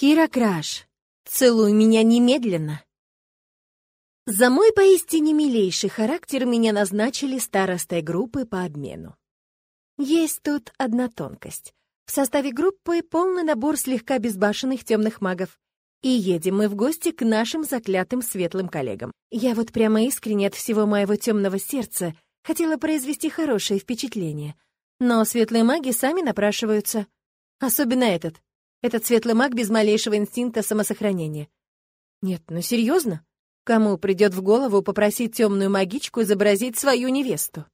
Кира Краш, целуй меня немедленно. За мой поистине милейший характер меня назначили старостой группы по обмену. Есть тут одна тонкость. В составе группы полный набор слегка безбашенных темных магов. И едем мы в гости к нашим заклятым светлым коллегам. Я вот прямо искренне от всего моего темного сердца хотела произвести хорошее впечатление. Но светлые маги сами напрашиваются. Особенно этот. Этот светлый маг без малейшего инстинкта самосохранения. Нет, ну серьезно? Кому придет в голову попросить темную магичку изобразить свою невесту?